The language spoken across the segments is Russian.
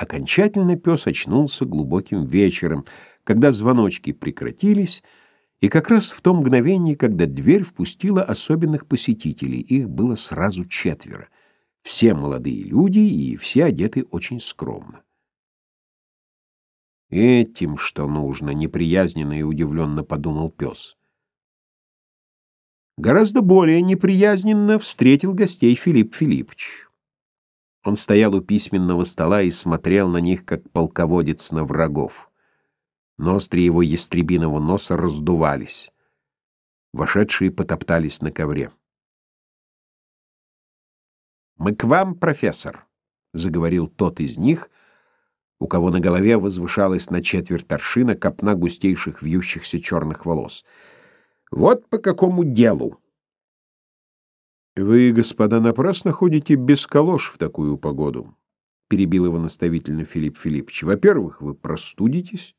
Окончательно пес очнулся глубоким вечером, когда звоночки прекратились, и как раз в том мгновении, когда дверь впустила особенных посетителей. Их было сразу четверо. Все молодые люди и все одеты очень скромно. «Этим что нужно?» — неприязненно и удивленно подумал пес. Гораздо более неприязненно встретил гостей Филипп Филиппович. Он стоял у письменного стола и смотрел на них, как полководец на врагов. Ноздри его ястребиного носа раздувались. Вошедшие потоптались на ковре. «Мы к вам, профессор», — заговорил тот из них, у кого на голове возвышалась на четверть аршина копна густейших вьющихся черных волос. «Вот по какому делу». «Вы, господа, напрасно ходите без калош в такую погоду», — перебил его наставительно Филипп Филиппович. «Во-первых, вы простудитесь,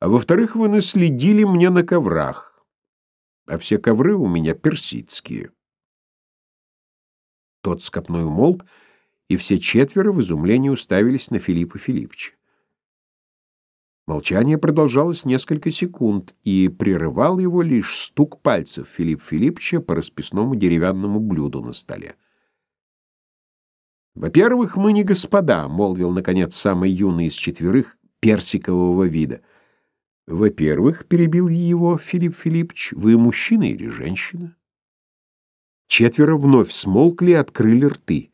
а во-вторых, вы наследили мне на коврах, а все ковры у меня персидские». Тот с умолк, и все четверо в изумлении уставились на Филиппа Филипповича. Молчание продолжалось несколько секунд, и прерывал его лишь стук пальцев Филипп Филипповича по расписному деревянному блюду на столе. «Во-первых, мы не господа», — молвил, наконец, самый юный из четверых персикового вида. «Во-первых, — перебил его Филипп Филиппович, — вы мужчина или женщина?» Четверо вновь смолкли и открыли рты.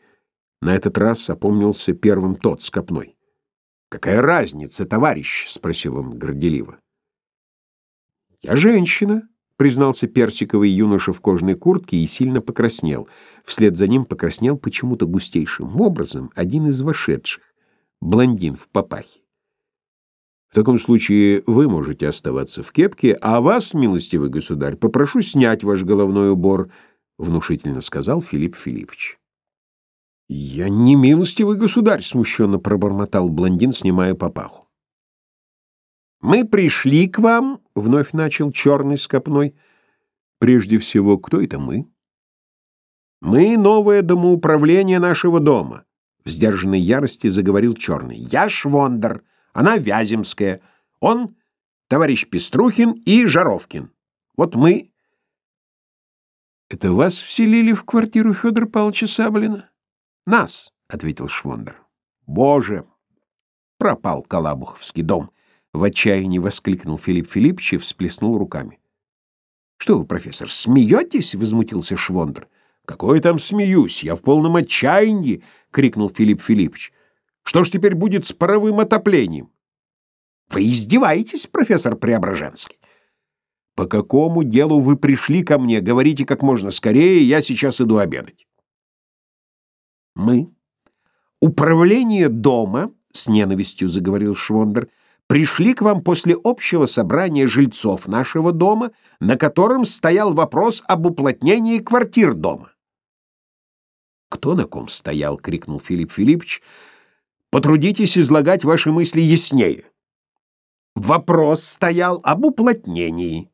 На этот раз опомнился первым тот с копной. «Какая разница, товарищ?» — спросил он горделиво. «Я женщина», — признался персиковый юноша в кожаной куртке и сильно покраснел. Вслед за ним покраснел почему-то густейшим образом один из вошедших, блондин в папахе. «В таком случае вы можете оставаться в кепке, а вас, милостивый государь, попрошу снять ваш головной убор», — внушительно сказал Филипп Филиппович. «Я не милостивый государь», — смущенно пробормотал блондин, снимая папаху. «Мы пришли к вам», — вновь начал черный с копной. «Прежде всего, кто это мы?» «Мы — новое домоуправление нашего дома», — в сдержанной ярости заговорил черный. «Я Швондер, она Вяземская, он — товарищ Пеструхин и Жаровкин. Вот мы...» «Это вас вселили в квартиру Федора Павловича Саблина?» Нас, ответил Швондер. Боже! Пропал Калабуховский дом, в отчаянии воскликнул Филипп Филиппович и всплеснул руками. Что вы, профессор, смеетесь? возмутился Швондер. Какое там смеюсь? Я в полном отчаянии, крикнул Филипп Филиппович. Что ж теперь будет с паровым отоплением? Вы издеваетесь, профессор Преображенский? По какому делу вы пришли ко мне? Говорите как можно скорее, я сейчас иду обедать. Мы, управление дома, с ненавистью заговорил Швондер, пришли к вам после общего собрания жильцов нашего дома, на котором стоял вопрос об уплотнении квартир дома. «Кто на ком стоял?» — крикнул Филипп Филиппович. «Потрудитесь излагать ваши мысли яснее». «Вопрос стоял об уплотнении».